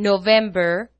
November